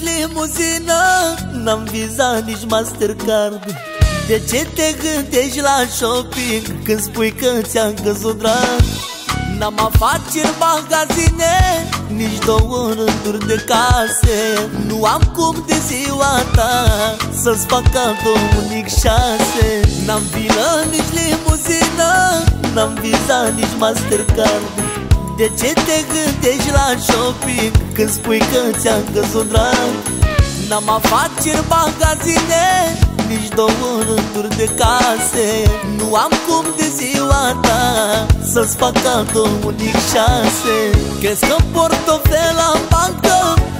limuzină N-am vizat nici Mastercard. De ce te gândești la shopping Când spui că ți-am căzut drag? N-am afaceri magazine Nici două rânduri de case. Nu am cum de ziua ta Să-ți fac cadou unic șase. N-am vilă nici limuzină N-am vizat nici Mastercard De ce te gândești la shopping Când spui că ți-am căzut drag? N-am afaceri magazine nici două rânduri de case. Nu am cum de ziua ta Să-ți fac cadou unic șase. Crezi că portofel la bancă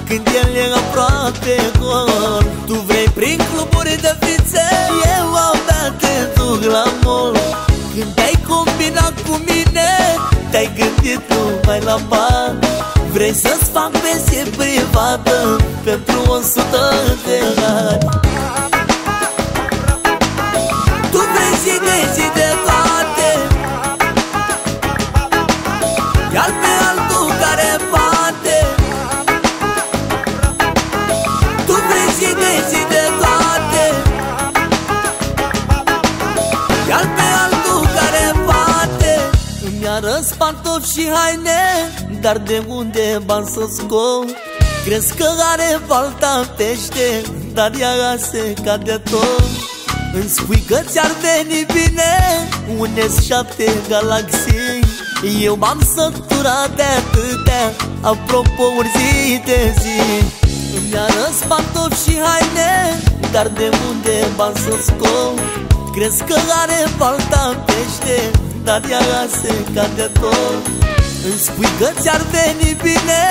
Când el e aproape gol? Tu vrei prin cluburi de fițe Eu abia te duc la mall. Când te-ai combinat cu mine Te-ai gândit numai la bani. Vrei să-ți fac pensie privată Pentru o sută de ani arăți pantofi și haine Dar de unde bani să scot? Crezi că are balta pește Dar ea se cade tot Îmi spui că ți-ar veni bine Un S7 galaxii Eu m-am săturat de atâtea Apropo-uri zi de zi Îmi arăți pantofi și haine Dar de unde bani să scot? Crezi că are balta pește dar ea se cade tot. Îmi spui că ți-ar veni bine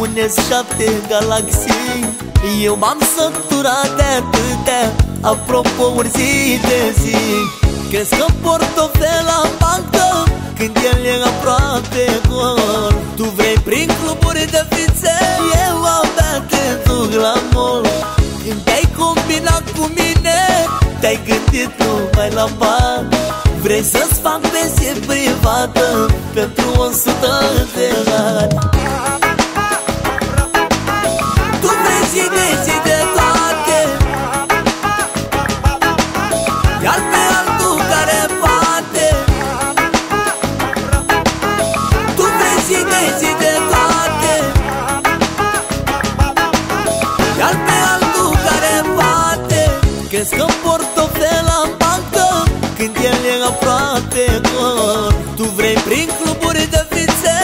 Un S7 galaxii Eu m-am săturat de atâtea Apropo-uri zi de zi. Crezi că portofel la bancă Când el e aproape gol. Tu vrei prin cluburi de fițe Eu abia te duc la mall Când te-ai combinat cu mine Te-ai gândit numai la bani. Vrei să-ți fac pensie privată Pentru o sută de ani. Tu vrei zi de zi de toate. Iar pe altul care poate. Tu vrei zi de zi de toate. Iar pe altul care poate. Crezi că portofel am aproape gol. Tu vrei prin cluburi de fițe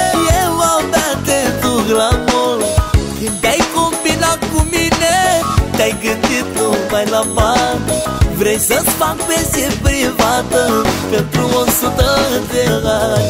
Eu abia te duc la mall Când te-ai combinat cu mine Te-ai gândit numai la bani. Vrei să-ți fac pensie privată Pentru o sută de ani